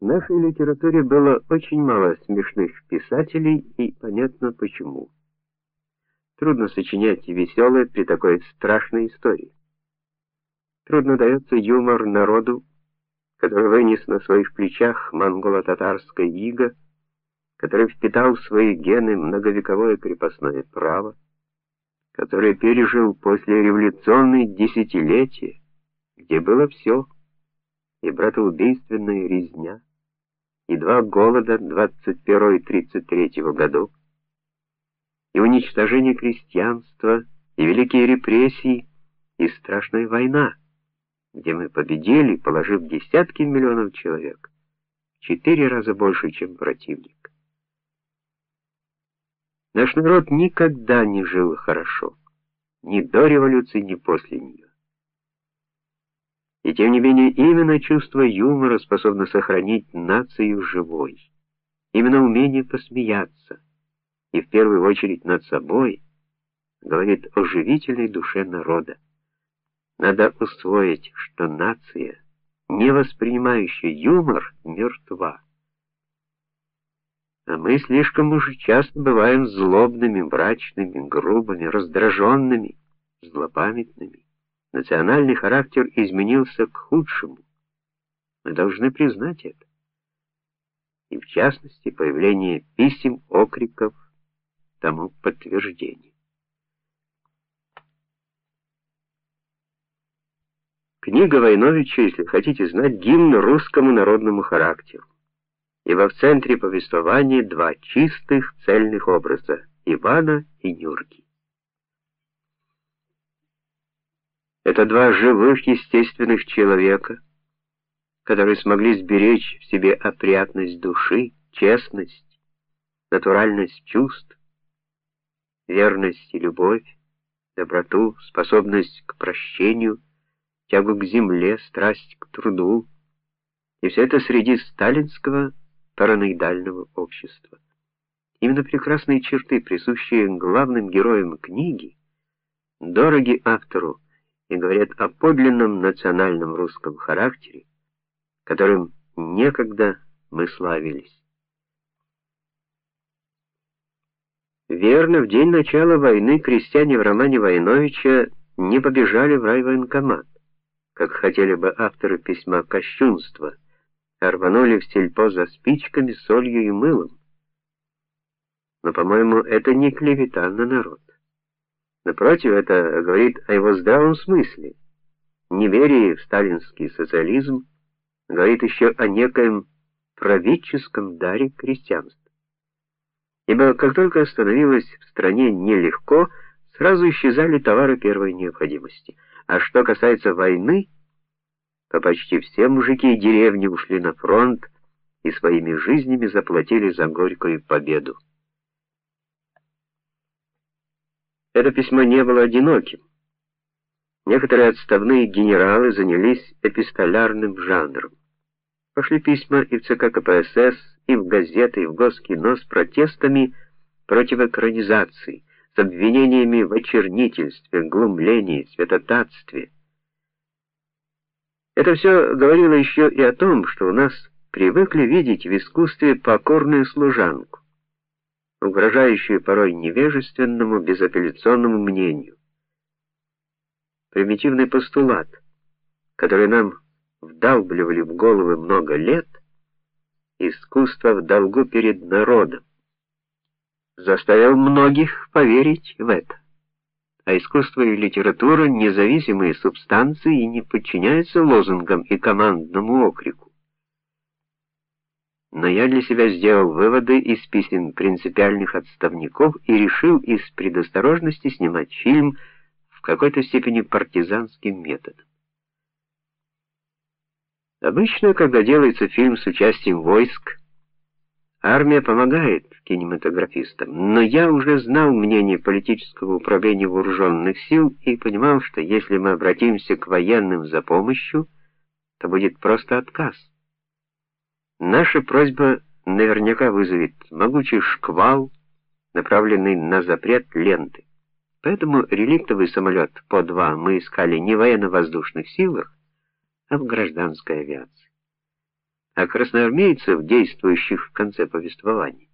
В нашей литературе было очень мало смешных писателей, и понятно почему. Трудно сочинять веселое при такой страшной истории. Трудно дается юмор народу, который вынес на своих плечах монголо-татарское иго, который впитал в свои гены многовековое крепостное право, который пережил после революционные десятилетия, где было все: и братоубийственная резня, и два голода 21 и 33 годов, и уничтожение крестьянства, и великие репрессии, и страшная война, где мы победили, положив десятки миллионов человек, четыре раза больше, чем противник. Наш народ никогда не жил хорошо, ни до революции, ни после нее. И тем не менее, именно чувство юмора способно сохранить нацию живой. Именно умение посмеяться, и в первую очередь над собой, говорит о живительной душе народа. Надо усвоить, что нация, не воспринимающая юмор, мертва. А мы слишком уж часто бываем злобными, мрачными, грубыми, раздраженными, злопамятными национальный характер изменился к худшему. Мы должны признать это. И в частности, появление писем, окриков тому подтверждение. Книга Войновича, если хотите знать, гимн русскому народному характеру. Ибо в центре повествования два чистых цельных образа Ивана и Нюрки. Это два живых естественных человека, которые смогли сберечь в себе опрятность души, честность, натуральность чувств, верность и любовь, доброту, способность к прощению, тягу к земле, страсть к труду. И все это среди сталинского параноидального общества. Именно прекрасные черты, присущие главным героям книги, дороги автору и говорят о подлинном национальном русском характере, которым некогда мы славились. Верно, в день начала войны крестьяне в романе Войновича не побежали в райвоенкомат, как хотели бы авторы письма кощунства, а рванули в сельпо за спичками, солью и мылом. Но, по-моему, это не клевета на народ. Напротив, это говорит о его здравом смысле. Неверие в сталинский социализм говорит еще о некоем правительском даре крестьянства. Ибо как только становилось в стране нелегко, сразу исчезали товары первой необходимости. А что касается войны, то почти все мужики деревни ушли на фронт и своими жизнями заплатили за горькую победу. Это письмо не было одиноким. Некоторые отставные генералы занялись эпистолярным жанром. Пошли письма и в ЦК КПСС, и в газеты, и в Госкино с протестами против экранизации, с обвинениями в очернительстве, глумлении, святотатстве. Это все говорило еще и о том, что у нас привыкли видеть в искусстве покорную служанку угрожающую порой невежественному, безапелляционному мнению. Примитивный постулат, который нам вдалбливали в головы много лет, искусство в долгу перед народом, заставил многих поверить в это. А искусство и литература независимые субстанции и не подчиняются лозунгам и командному окрику. Но я для себя сделал выводы из писем принципиальных отставников и решил из предосторожности снимать фильм в какой-то степени партизанским методом. Обычно, когда делается фильм с участием войск, армия помогает кинематографистам, но я уже знал мнение политического управления вооруженных сил и понимал, что если мы обратимся к военным за помощью, то будет просто отказ. Наша просьба наверняка вызовет могучий шквал, направленный на запрет ленты. Поэтому реликтовый самолет По-2 мы искали не в военно-воздушных силах, а в гражданской авиации. а красноармейцев, действующих в конце повествования,